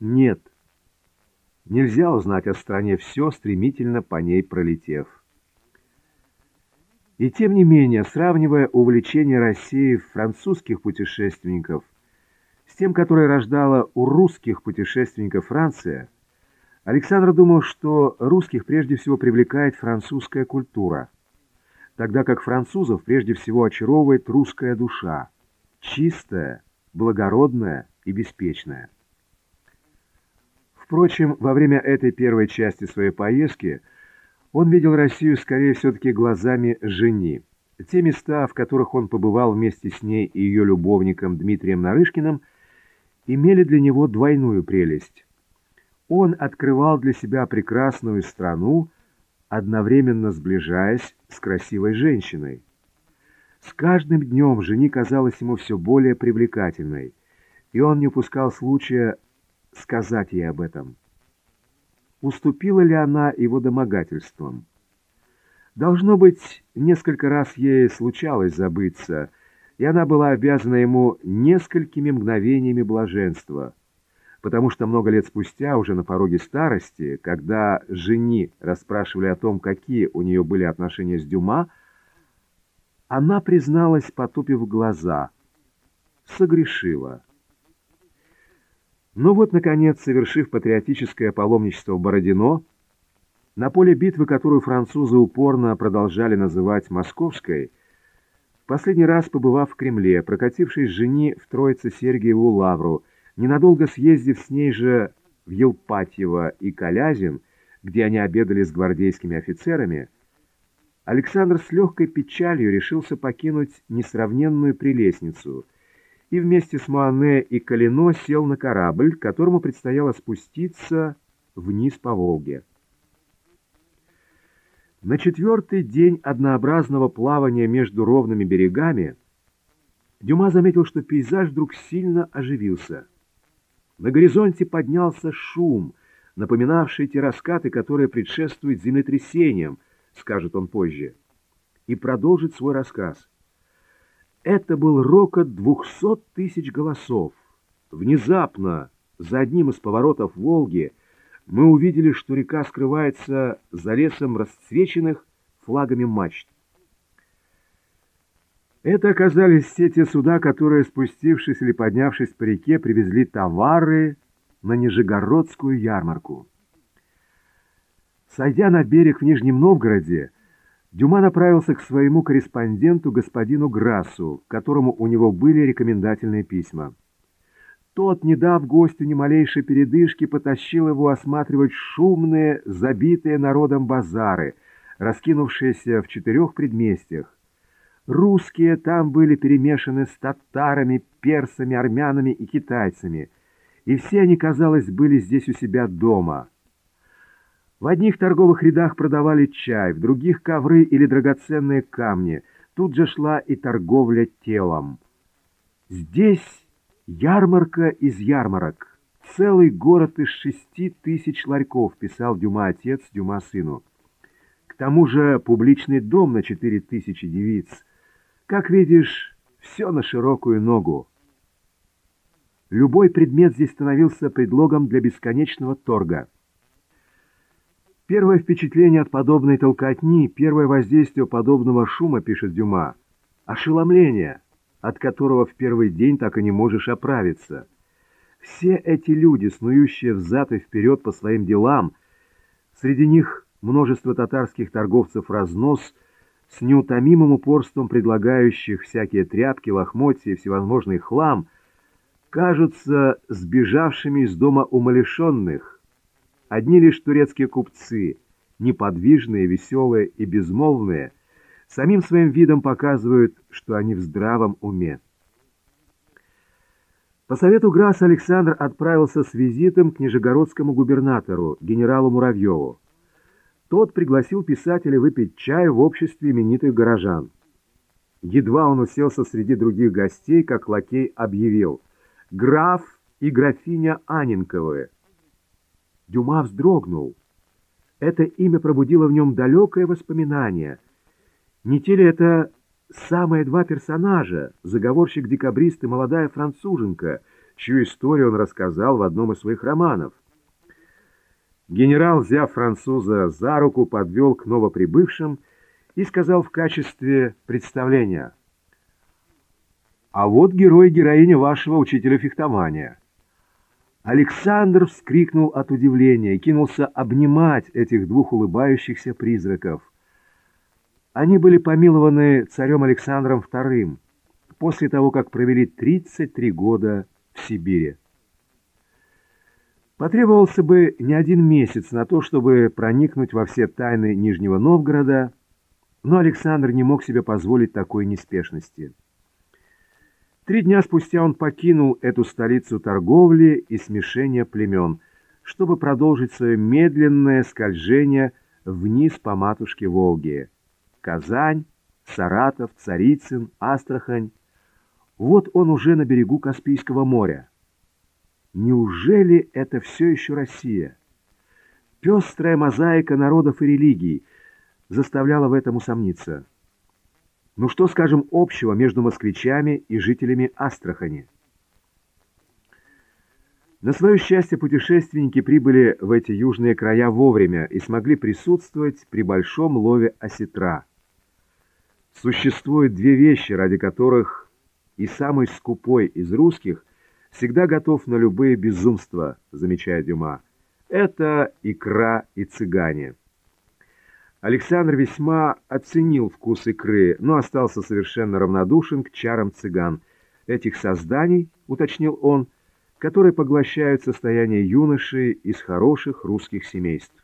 Нет. Нельзя узнать о стране все, стремительно по ней пролетев. И тем не менее, сравнивая увлечение России французских путешественников с тем, которое рождала у русских путешественников Франция, Александр думал, что русских прежде всего привлекает французская культура, тогда как французов прежде всего очаровывает русская душа, чистая, благородная и беспечная. Впрочем, во время этой первой части своей поездки он видел Россию скорее все-таки глазами жени. Те места, в которых он побывал вместе с ней и ее любовником Дмитрием Нарышкиным, имели для него двойную прелесть. Он открывал для себя прекрасную страну, одновременно сближаясь с красивой женщиной. С каждым днем жени казалась ему все более привлекательной, и он не упускал случая сказать ей об этом. Уступила ли она его домогательствам? Должно быть, несколько раз ей случалось забыться, и она была обязана ему несколькими мгновениями блаженства, потому что много лет спустя, уже на пороге старости, когда жени расспрашивали о том, какие у нее были отношения с Дюма, она призналась, потупив глаза, согрешила. Но вот, наконец, совершив патриотическое паломничество в Бородино, на поле битвы, которую французы упорно продолжали называть «Московской», последний раз побывав в Кремле, прокатившись жени в Троице-Сергиеву лавру, ненадолго съездив с ней же в Елпатьево и Калязин, где они обедали с гвардейскими офицерами, Александр с легкой печалью решился покинуть несравненную прелестницу — и вместе с Муане и Калино сел на корабль, которому предстояло спуститься вниз по Волге. На четвертый день однообразного плавания между ровными берегами Дюма заметил, что пейзаж вдруг сильно оживился. На горизонте поднялся шум, напоминавший те раскаты, которые предшествуют землетрясениям, скажет он позже, и продолжит свой рассказ. Это был рокот двухсот тысяч голосов. Внезапно, за одним из поворотов Волги, мы увидели, что река скрывается за лесом расцвеченных флагами мачт. Это оказались все те суда, которые, спустившись или поднявшись по реке, привезли товары на Нижегородскую ярмарку. Сойдя на берег в Нижнем Новгороде, Дюма направился к своему корреспонденту господину Грассу, которому у него были рекомендательные письма. Тот, не дав гостю ни малейшей передышки, потащил его осматривать шумные, забитые народом базары, раскинувшиеся в четырех предместьях. Русские там были перемешаны с татарами, персами, армянами и китайцами, и все они, казалось, были здесь у себя дома — в одних торговых рядах продавали чай, в других — ковры или драгоценные камни. Тут же шла и торговля телом. Здесь ярмарка из ярмарок. Целый город из шести тысяч ларьков, писал Дюма отец Дюма сыну. К тому же публичный дом на четыре тысячи девиц. Как видишь, все на широкую ногу. Любой предмет здесь становился предлогом для бесконечного торга. Первое впечатление от подобной толкотни, первое воздействие подобного шума, пишет Дюма, ошеломление, от которого в первый день так и не можешь оправиться. Все эти люди, снующие взад и вперед по своим делам, среди них множество татарских торговцев разнос, с неутомимым упорством предлагающих всякие тряпки, лохмотья и всевозможный хлам, кажутся сбежавшими из дома умалишенных, Одни лишь турецкие купцы, неподвижные, веселые и безмолвные, самим своим видом показывают, что они в здравом уме. По совету Грасса Александр отправился с визитом к нижегородскому губернатору, генералу Муравьеву. Тот пригласил писателя выпить чай в обществе именитых горожан. Едва он уселся среди других гостей, как лакей объявил «Граф и графиня Анинковы». Дюма вздрогнул. Это имя пробудило в нем далекое воспоминание. Не те ли это самые два персонажа, заговорщик-декабрист и молодая француженка, чью историю он рассказал в одном из своих романов. Генерал, взяв француза за руку, подвел к новоприбывшим и сказал в качестве представления. «А вот герой-героиня вашего учителя фехтования». Александр вскрикнул от удивления и кинулся обнимать этих двух улыбающихся призраков. Они были помилованы царем Александром II после того, как провели 33 года в Сибири. Потребовался бы не один месяц на то, чтобы проникнуть во все тайны Нижнего Новгорода, но Александр не мог себе позволить такой неспешности. Три дня спустя он покинул эту столицу торговли и смешения племен, чтобы продолжить свое медленное скольжение вниз по матушке Волги. Казань, Саратов, Царицын, Астрахань. Вот он уже на берегу Каспийского моря. Неужели это все еще Россия? Пестрая мозаика народов и религий заставляла в этом усомниться. Ну что, скажем, общего между москвичами и жителями Астрахани? На свое счастье путешественники прибыли в эти южные края вовремя и смогли присутствовать при большом лове осетра. Существуют две вещи, ради которых и самый скупой из русских всегда готов на любые безумства, замечает Дюма. Это икра и цыгане. Александр весьма оценил вкус икры, но остался совершенно равнодушен к чарам цыган. Этих созданий, уточнил он, которые поглощают состояние юношей из хороших русских семейств.